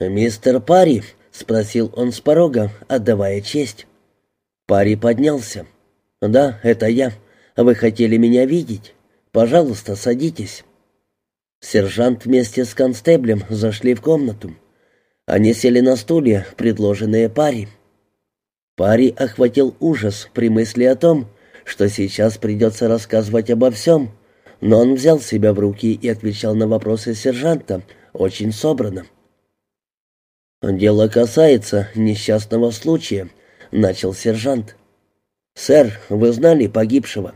«Мистер Парри?» — спросил он с порога, отдавая честь. Парри поднялся. «Да, это я. Вы хотели меня видеть? Пожалуйста, садитесь». Сержант вместе с констеблем зашли в комнату. Они сели на стулья, предложенные Парри. Парри охватил ужас при мысли о том, что сейчас придется рассказывать обо всем, но он взял себя в руки и отвечал на вопросы сержанта очень собрано. «Дело касается несчастного случая», — начал сержант. «Сэр, вы знали погибшего?»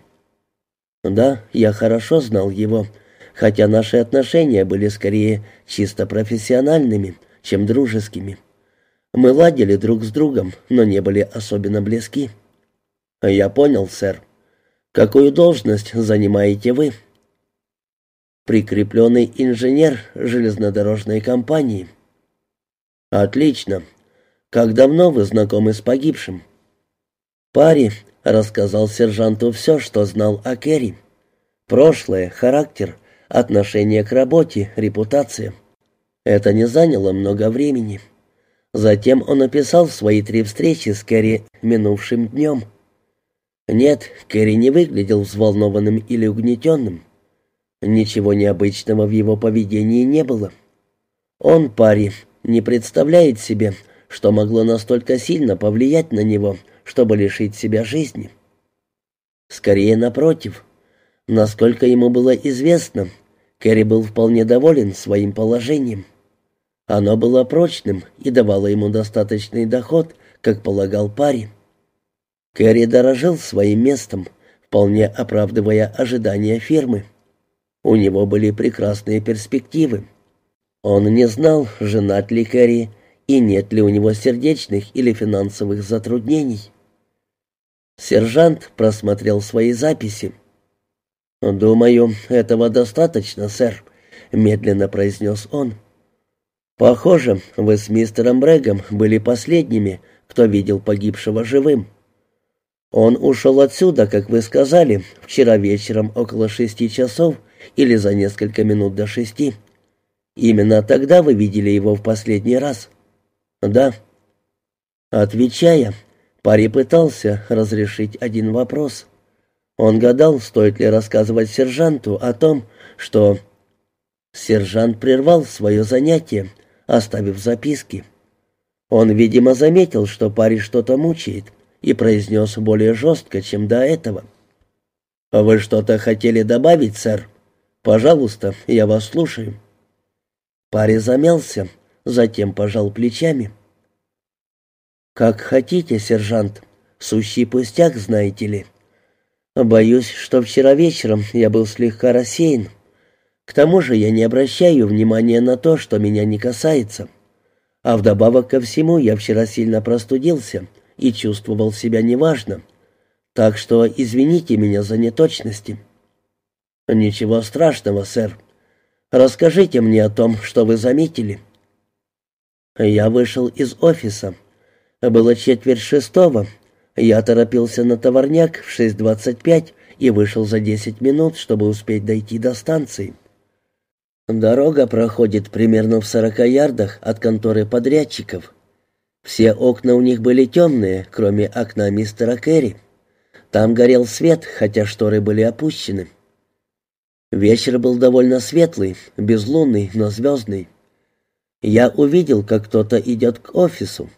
«Да, я хорошо знал его», хотя наши отношения были скорее чисто профессиональными, чем дружескими. Мы ладили друг с другом, но не были особенно близки. Я понял, сэр. Какую должность занимаете вы? Прикрепленный инженер железнодорожной компании. Отлично. Как давно вы знакомы с погибшим? Пари рассказал сержанту все, что знал о Керри. Прошлое, характер, отношение к работе, репутация. Это не заняло много времени. Затем он описал свои три встречи с Кэрри минувшим днем. Нет, Кэрри не выглядел взволнованным или угнетенным. Ничего необычного в его поведении не было. Он, парень, не представляет себе, что могло настолько сильно повлиять на него, чтобы лишить себя жизни. Скорее, напротив, Насколько ему было известно, Кэрри был вполне доволен своим положением. Оно было прочным и давало ему достаточный доход, как полагал парень. Кэрри дорожил своим местом, вполне оправдывая ожидания фирмы. У него были прекрасные перспективы. Он не знал, женат ли Кэрри и нет ли у него сердечных или финансовых затруднений. Сержант просмотрел свои записи. «Думаю, этого достаточно, сэр», — медленно произнес он. «Похоже, вы с мистером Брэгом были последними, кто видел погибшего живым. Он ушел отсюда, как вы сказали, вчера вечером около шести часов или за несколько минут до шести. Именно тогда вы видели его в последний раз?» «Да». Отвечая, парень пытался разрешить один вопрос — он гадал, стоит ли рассказывать сержанту о том, что... Сержант прервал свое занятие, оставив записки. Он, видимо, заметил, что парень что-то мучает, и произнес более жестко, чем до этого. «Вы что-то хотели добавить, сэр? Пожалуйста, я вас слушаю». Парень замялся, затем пожал плечами. «Как хотите, сержант. Сущий пустяк, знаете ли». Боюсь, что вчера вечером я был слегка рассеян. К тому же я не обращаю внимания на то, что меня не касается. А вдобавок ко всему я вчера сильно простудился и чувствовал себя неважно. Так что извините меня за неточности. Ничего страшного, сэр. Расскажите мне о том, что вы заметили. Я вышел из офиса. Было четверть шестого, я торопился на товарняк в 6.25 и вышел за 10 минут, чтобы успеть дойти до станции. Дорога проходит примерно в 40 ярдах от конторы подрядчиков. Все окна у них были темные, кроме окна мистера Керри. Там горел свет, хотя шторы были опущены. Вечер был довольно светлый, безлунный, но звездный. Я увидел, как кто-то идет к офису.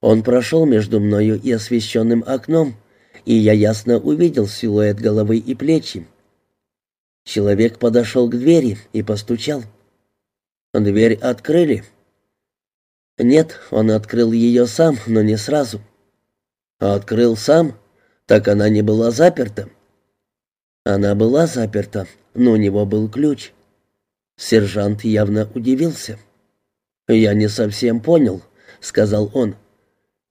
Он прошел между мною и освещенным окном, и я ясно увидел силуэт головы и плечи. Человек подошел к двери и постучал. Дверь открыли. Нет, он открыл ее сам, но не сразу. открыл сам? Так она не была заперта. Она была заперта, но у него был ключ. Сержант явно удивился. «Я не совсем понял», — сказал он.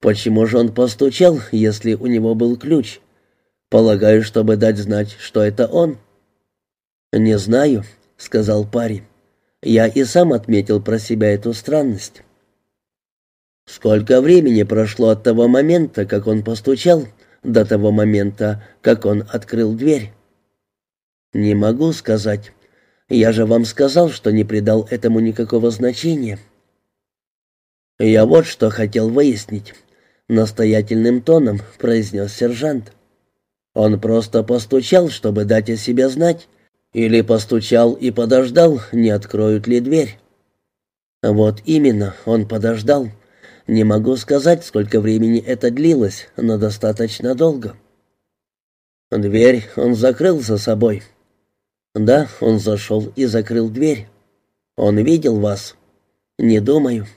Почему же он постучал, если у него был ключ? Полагаю, чтобы дать знать, что это он. Не знаю, сказал парень. Я и сам отметил про себя эту странность. Сколько времени прошло от того момента, как он постучал, до того момента, как он открыл дверь? Не могу сказать. Я же вам сказал, что не придал этому никакого значения. «Я вот что хотел выяснить», — настоятельным тоном произнес сержант. «Он просто постучал, чтобы дать о себе знать, или постучал и подождал, не откроют ли дверь?» «Вот именно, он подождал. Не могу сказать, сколько времени это длилось, но достаточно долго». «Дверь он закрыл за собой». «Да, он зашел и закрыл дверь. Он видел вас?» «Не думаю».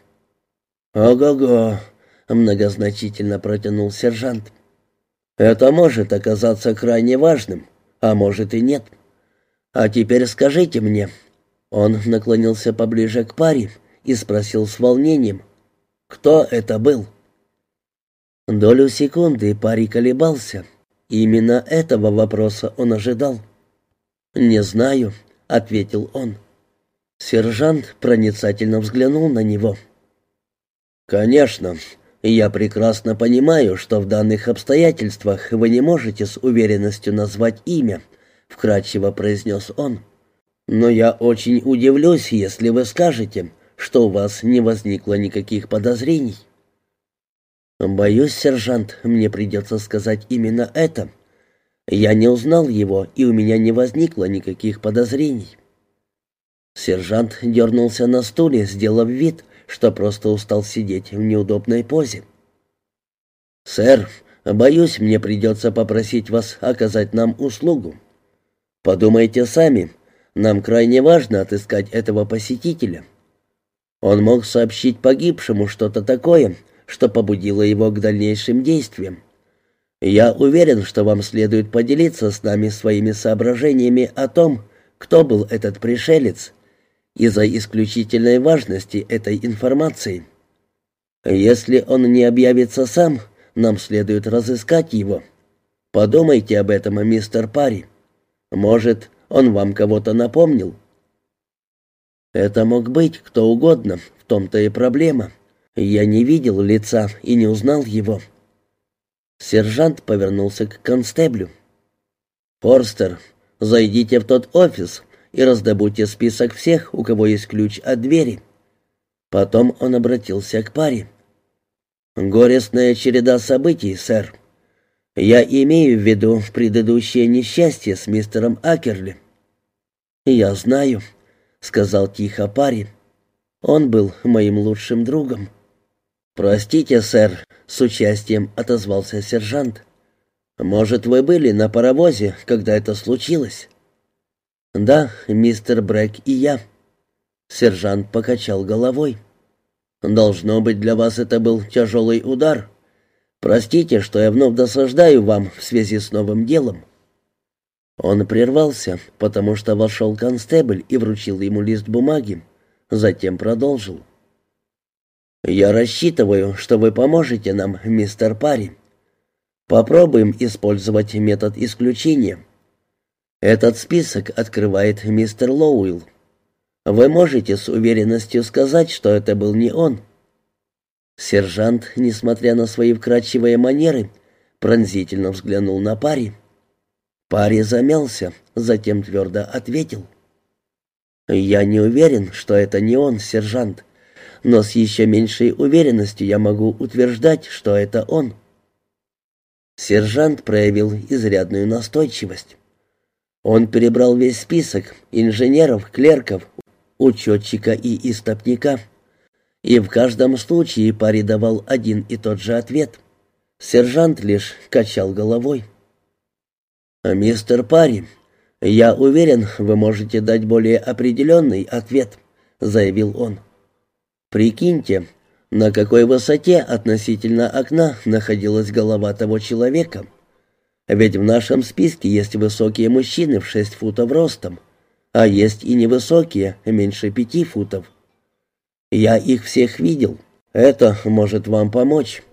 «Ого-го», — многозначительно протянул сержант. «Это может оказаться крайне важным, а может и нет. А теперь скажите мне...» Он наклонился поближе к паре и спросил с волнением, «Кто это был?» Долю секунды парень колебался. Именно этого вопроса он ожидал. «Не знаю», — ответил он. Сержант проницательно взглянул на него. «Конечно, я прекрасно понимаю, что в данных обстоятельствах вы не можете с уверенностью назвать имя», — вкратчиво произнес он. «Но я очень удивлюсь, если вы скажете, что у вас не возникло никаких подозрений». «Боюсь, сержант, мне придется сказать именно это. Я не узнал его, и у меня не возникло никаких подозрений». Сержант дернулся на стуле, сделав вид, что просто устал сидеть в неудобной позе. «Сэр, боюсь, мне придется попросить вас оказать нам услугу. Подумайте сами, нам крайне важно отыскать этого посетителя. Он мог сообщить погибшему что-то такое, что побудило его к дальнейшим действиям. Я уверен, что вам следует поделиться с нами своими соображениями о том, кто был этот пришелец, из-за исключительной важности этой информации. Если он не объявится сам, нам следует разыскать его. Подумайте об этом, мистер Парри. Может, он вам кого-то напомнил? Это мог быть кто угодно, в том-то и проблема. Я не видел лица и не узнал его. Сержант повернулся к констеблю. «Форстер, зайдите в тот офис и раздобудьте список всех, у кого есть ключ от двери». Потом он обратился к паре. «Горестная череда событий, сэр. Я имею в виду предыдущее несчастье с мистером Акерли». «Я знаю», — сказал тихо парень. «Он был моим лучшим другом». «Простите, сэр», — с участием отозвался сержант. «Может, вы были на паровозе, когда это случилось?» «Да, мистер Брэк и я». Сержант покачал головой. «Должно быть, для вас это был тяжелый удар. Простите, что я вновь досаждаю вам в связи с новым делом». Он прервался, потому что вошел констебль и вручил ему лист бумаги. Затем продолжил. «Я рассчитываю, что вы поможете нам, мистер Парри. Попробуем использовать метод исключения. Этот список открывает мистер Лоуэлл. Вы можете с уверенностью сказать, что это был не он. Сержант, несмотря на свои вкрадчивые манеры, пронзительно взглянул на пари. Пари замялся, затем твердо ответил. «Я не уверен, что это не он, сержант, но с еще меньшей уверенностью я могу утверждать, что это он». Сержант проявил изрядную настойчивость. Он перебрал весь список инженеров, клерков, учетчика и истопника. И в каждом случае паре давал один и тот же ответ. Сержант лишь качал головой. «Мистер Парри, я уверен, вы можете дать более определенный ответ», — заявил он. «Прикиньте, на какой высоте относительно окна находилась голова того человека?» Ведь в нашем списке есть высокие мужчины в шесть футов ростом, а есть и невысокие, меньше пяти футов. Я их всех видел. Это может вам помочь.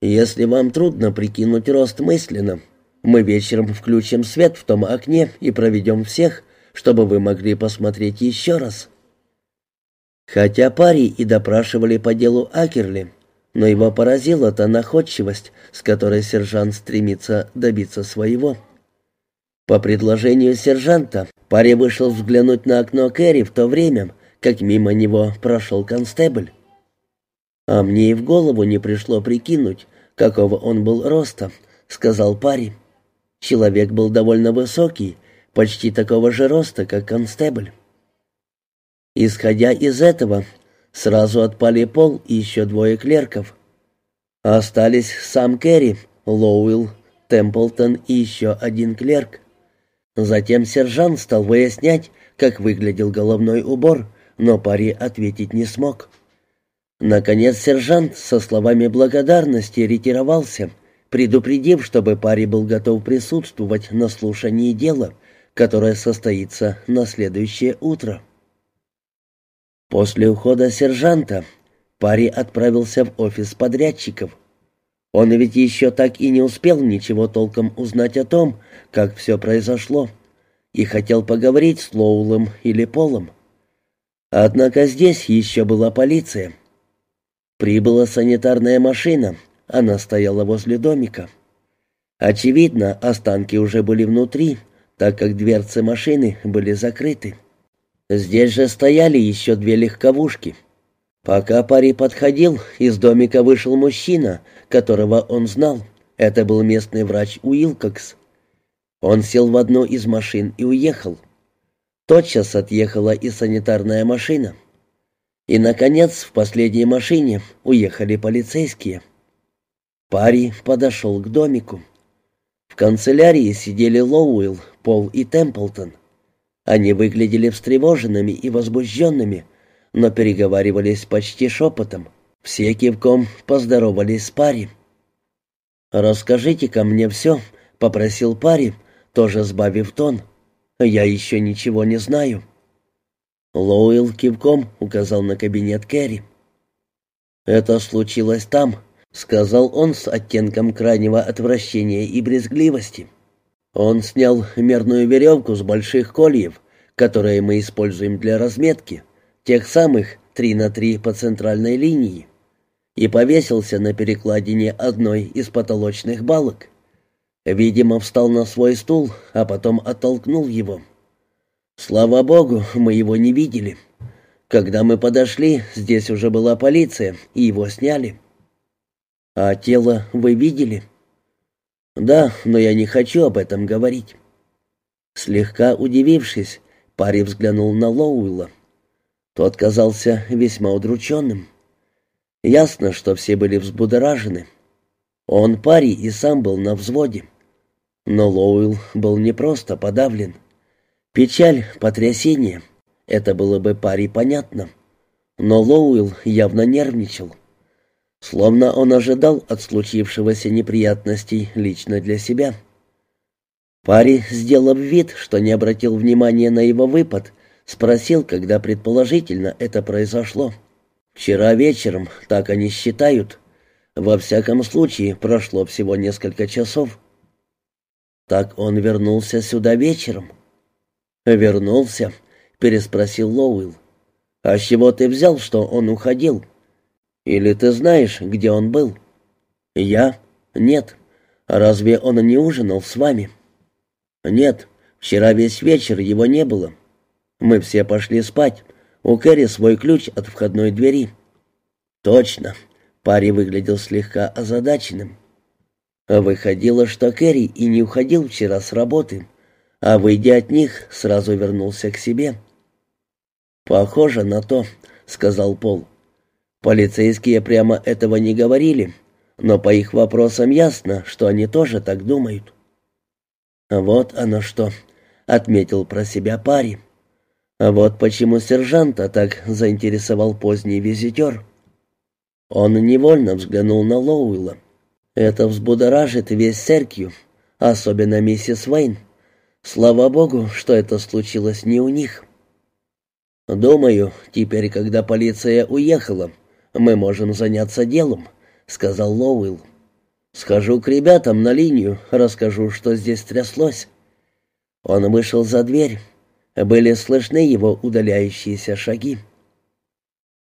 Если вам трудно прикинуть рост мысленно, мы вечером включим свет в том окне и проведем всех, чтобы вы могли посмотреть еще раз. Хотя пари и допрашивали по делу Акерли, но его поразила та находчивость, с которой сержант стремится добиться своего. По предложению сержанта, парень вышел взглянуть на окно Кэрри в то время, как мимо него прошел констебль. «А мне и в голову не пришло прикинуть, какого он был роста», — сказал парень. Человек был довольно высокий, почти такого же роста, как констебль. Исходя из этого, сразу отпали Пол и еще двое клерков. Остались сам Керри, Лоуэлл, Темплтон и еще один клерк. Затем сержант стал выяснять, как выглядел головной убор, но пари ответить не смог. Наконец сержант со словами благодарности ретировался, предупредив, чтобы пари был готов присутствовать на слушании дела, которое состоится на следующее утро. После ухода сержанта пари отправился в офис подрядчиков. Он ведь еще так и не успел ничего толком узнать о том, как все произошло, и хотел поговорить с Лоулом или Полом. Однако здесь еще была полиция. Прибыла санитарная машина, она стояла возле домика. Очевидно, останки уже были внутри, так как дверцы машины были закрыты. Здесь же стояли еще две легковушки. Пока парень подходил, из домика вышел мужчина, которого он знал. Это был местный врач Уилкокс. Он сел в одну из машин и уехал. Тотчас отъехала и санитарная машина. И, наконец, в последней машине уехали полицейские. Пари подошел к домику. В канцелярии сидели Лоуэлл, Пол и Темплтон. Они выглядели встревоженными и возбужденными, но переговаривались почти шепотом. Все кивком поздоровались с Пари. «Расскажите-ка мне все», — попросил Пари, тоже сбавив тон. «Я еще ничего не знаю». Лоуэлл кивком указал на кабинет Кэрри. «Это случилось там», — сказал он с оттенком крайнего отвращения и брезгливости. Он снял мерную веревку с больших кольев, которые мы используем для разметки, тех самых три на три по центральной линии, и повесился на перекладине одной из потолочных балок. Видимо, встал на свой стул, а потом оттолкнул его. Слава богу, мы его не видели. Когда мы подошли, здесь уже была полиция, и его сняли. А тело вы видели? «Да, но я не хочу об этом говорить». Слегка удивившись, парень взглянул на Лоуэлла. Тот казался весьма удрученным. Ясно, что все были взбудоражены. Он, парень, и сам был на взводе. Но Лоуэлл был не просто подавлен. Печаль, потрясение — это было бы паре понятно. Но Лоуэлл явно нервничал. Словно он ожидал от случившегося неприятностей лично для себя. Парень, сделав вид, что не обратил внимания на его выпад, спросил, когда предположительно это произошло. «Вчера вечером, так они считают. Во всяком случае, прошло всего несколько часов». «Так он вернулся сюда вечером?» «Вернулся?» — переспросил Лоуэлл. «А с чего ты взял, что он уходил?» Или ты знаешь, где он был?» «Я? Нет. Разве он не ужинал с вами?» «Нет. Вчера весь вечер его не было. Мы все пошли спать. У Кэрри свой ключ от входной двери». «Точно». Парень выглядел слегка озадаченным. Выходило, что Кэрри и не уходил вчера с работы, а, выйдя от них, сразу вернулся к себе. «Похоже на то», — сказал Пол. Полицейские прямо этого не говорили, но по их вопросам ясно, что они тоже так думают. «Вот оно что», — отметил про себя парень. «Вот почему сержанта так заинтересовал поздний визитер». Он невольно взглянул на Лоуэлла. «Это взбудоражит весь церкью, особенно миссис Вейн. Слава богу, что это случилось не у них». «Думаю, теперь, когда полиция уехала, мы можем заняться делом», — сказал Лоуэлл. «Схожу к ребятам на линию, расскажу, что здесь тряслось». Он вышел за дверь. Были слышны его удаляющиеся шаги.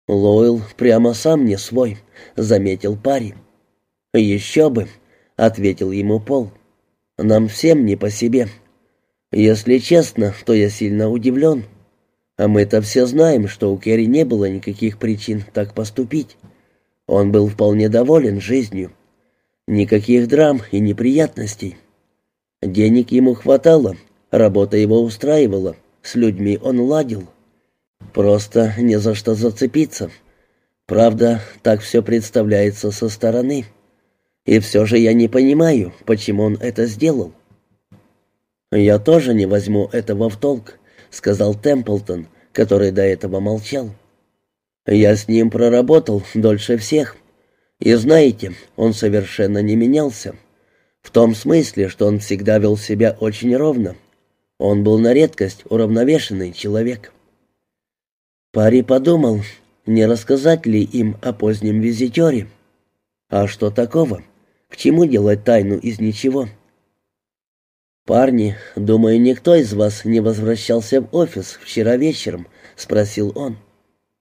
«Лойл прямо сам не свой», — заметил парень. «Еще бы», — ответил ему Пол. «Нам всем не по себе. Если честно, то я сильно удивлен». А мы-то все знаем, что у Керри не было никаких причин так поступить. Он был вполне доволен жизнью. Никаких драм и неприятностей. Денег ему хватало, работа его устраивала, с людьми он ладил. Просто не за что зацепиться. Правда, так все представляется со стороны. И все же я не понимаю, почему он это сделал. «Я тоже не возьму этого в толк», — сказал Темплтон, который до этого молчал. «Я с ним проработал дольше всех. И знаете, он совершенно не менялся. В том смысле, что он всегда вел себя очень ровно. Он был на редкость уравновешенный человек». Пари подумал, не рассказать ли им о позднем визитере. А что такого? К чему делать тайну из ничего? «Парни, думаю, никто из вас не возвращался в офис вчера вечером?» — спросил он.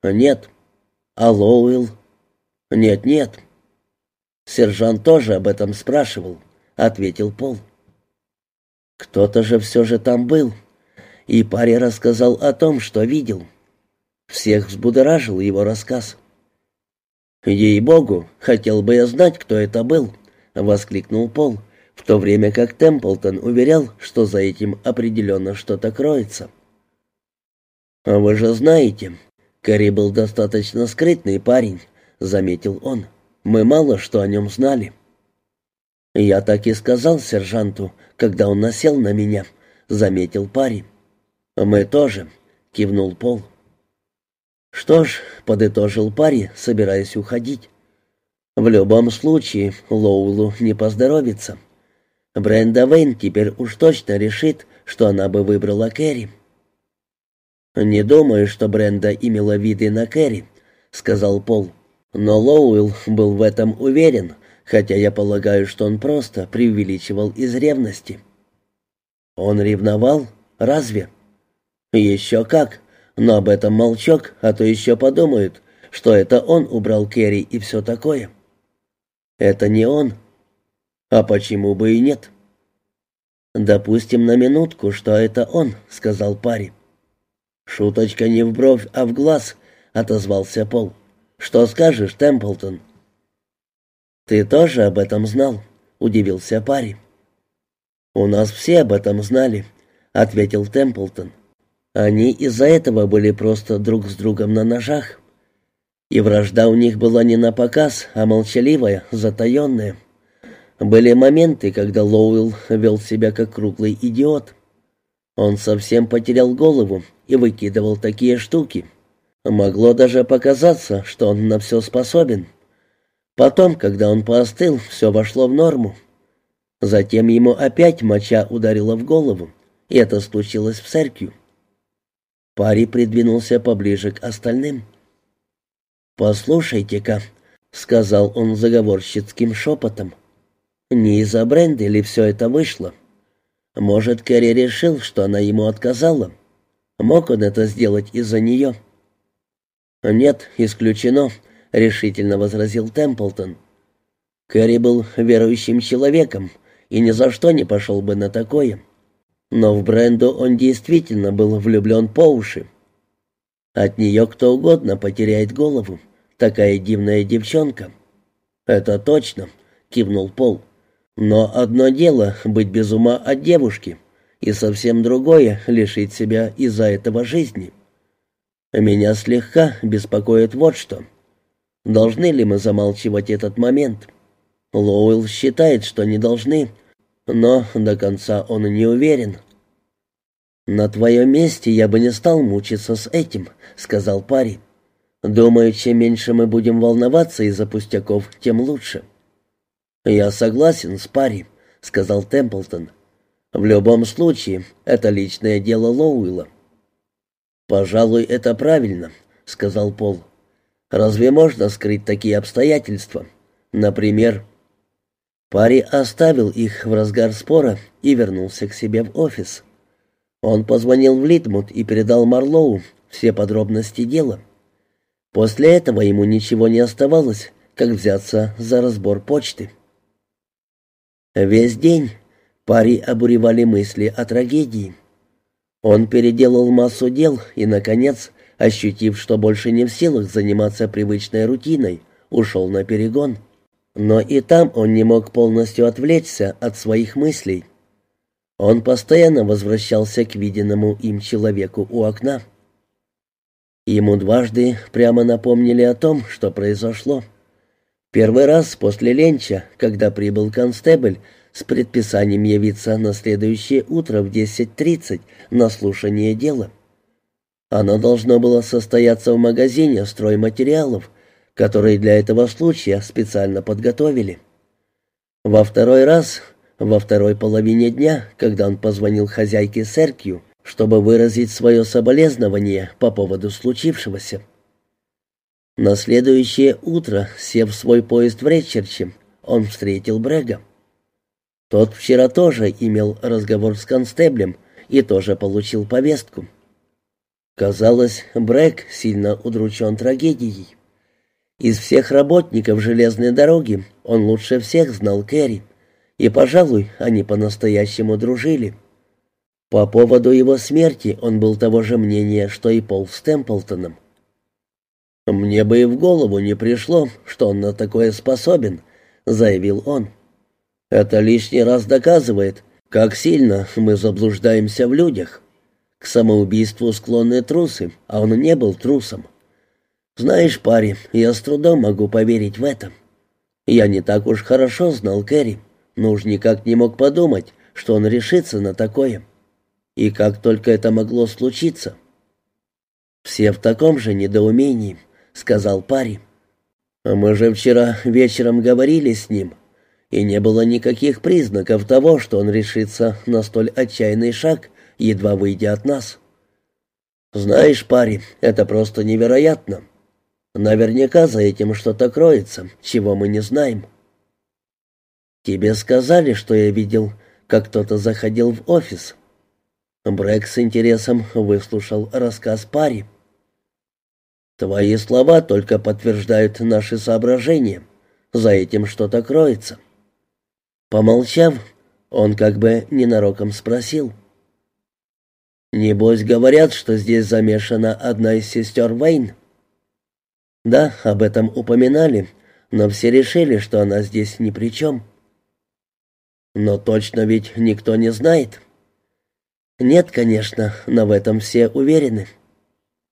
«Нет». «А Лоуэлл?» «Нет, нет». «Сержант тоже об этом спрашивал», — ответил Пол. «Кто-то же все же там был». И парень рассказал о том, что видел. Всех взбудоражил его рассказ. «Ей-богу, хотел бы я знать, кто это был», — воскликнул Пол, то время как Темплтон уверял, что за этим определенно что-то кроется. «А вы же знаете, Кэрри был достаточно скрытный парень», — заметил он. «Мы мало что о нем знали». «Я так и сказал сержанту, когда он насел на меня», — заметил парень. «Мы тоже», — кивнул Пол. «Что ж», — подытожил парень, собираясь уходить. «В любом случае Лоулу не поздоровится. Бренда Вейн теперь уж точно решит, что она бы выбрала Кэрри». «Не думаю, что Бренда имела виды на Кэрри», — сказал Пол. «Но Лоуэлл был в этом уверен, хотя я полагаю, что он просто преувеличивал из ревности». «Он ревновал? Разве?» «Еще как», но об этом молчок, а то еще подумают, что это он убрал Керри и все такое. Это не он. А почему бы и нет? Допустим на минутку, что это он, сказал парень. Шуточка не в бровь, а в глаз, отозвался Пол. Что скажешь, Темплтон? Ты тоже об этом знал, удивился парень. У нас все об этом знали, ответил Темплтон. Они из-за этого были просто друг с другом на ножах. И вражда у них была не на показ, а молчаливая, затаенная. Были моменты, когда Лоуэлл вел себя как круглый идиот. Он совсем потерял голову и выкидывал такие штуки. Могло даже показаться, что он на все способен. Потом, когда он поостыл, все вошло в норму. Затем ему опять моча ударила в голову, и это случилось в церкви. Пари придвинулся поближе к остальным. «Послушайте-ка», — сказал он заговорщицким шепотом, — «не из-за Бренды ли все это вышло? Может, Кэрри решил, что она ему отказала? Мог он это сделать из-за нее?» «Нет, исключено», — решительно возразил Темплтон. «Кэрри был верующим человеком и ни за что не пошел бы на такое. Но в Бренду он действительно был влюблен по уши. От нее кто угодно потеряет голову. Такая дивная девчонка. «Это точно», — кивнул Пол. «Но одно дело — быть без ума от девушки, и совсем другое — лишить себя из-за этого жизни. Меня слегка беспокоит вот что. Должны ли мы замалчивать этот момент? Лоуэлл считает, что не должны, но до конца он не уверен. «На твоем месте я бы не стал мучиться с этим», — сказал парень. «Думаю, чем меньше мы будем волноваться из-за пустяков, тем лучше». «Я согласен с парень», — сказал Темплтон. «В любом случае, это личное дело Лоуэлла». «Пожалуй, это правильно», — сказал Пол. «Разве можно скрыть такие обстоятельства? Например...» Парень оставил их в разгар спора и вернулся к себе в офис. Он позвонил в Литмут и передал Марлоу все подробности дела. После этого ему ничего не оставалось, как взяться за разбор почты. Весь день пари обуревали мысли о трагедии. Он переделал массу дел и, наконец, ощутив, что больше не в силах заниматься привычной рутиной, ушел на перегон. Но и там он не мог полностью отвлечься от своих мыслей. Он постоянно возвращался к виденному им человеку у окна. Ему дважды прямо напомнили о том, что произошло. Первый раз после ленча, когда прибыл констебль с предписанием явиться на следующее утро в 10.30 на слушание дела. Оно должно было состояться в магазине стройматериалов, который для этого случая специально подготовили. Во второй раз во второй половине дня, когда он позвонил хозяйке Серкью, чтобы выразить свое соболезнование по поводу случившегося. На следующее утро, сев в свой поезд в Речерче, он встретил Брега. Тот вчера тоже имел разговор с констеблем и тоже получил повестку. Казалось, Брег сильно удручен трагедией. Из всех работников железной дороги он лучше всех знал Кэрри и, пожалуй, они по-настоящему дружили. По поводу его смерти он был того же мнения, что и Пол с Темплтоном. «Мне бы и в голову не пришло, что он на такое способен», — заявил он. «Это лишний раз доказывает, как сильно мы заблуждаемся в людях. К самоубийству склонны трусы, а он не был трусом. Знаешь, парень, я с трудом могу поверить в это. Я не так уж хорошо знал Кэрри но уж никак не мог подумать, что он решится на такое. И как только это могло случиться. «Все в таком же недоумении», — сказал парень. «А мы же вчера вечером говорили с ним, и не было никаких признаков того, что он решится на столь отчаянный шаг, едва выйдя от нас. Знаешь, парень, это просто невероятно. Наверняка за этим что-то кроется, чего мы не знаем». «Тебе сказали, что я видел, как кто-то заходил в офис?» Брэк с интересом выслушал рассказ пари. «Твои слова только подтверждают наши соображения. За этим что-то кроется». Помолчав, он как бы ненароком спросил. «Небось, говорят, что здесь замешана одна из сестер Вейн?» «Да, об этом упоминали, но все решили, что она здесь ни при чем». Но точно ведь никто не знает. Нет, конечно, но в этом все уверены.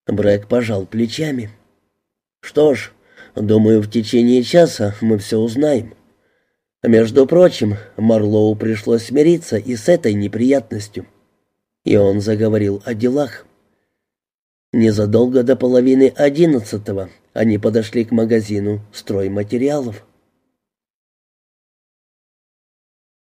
Брэк пожал плечами. Что ж, думаю, в течение часа мы все узнаем. Между прочим, Марлоу пришлось смириться и с этой неприятностью. И он заговорил о делах. Незадолго до половины одиннадцатого они подошли к магазину стройматериалов.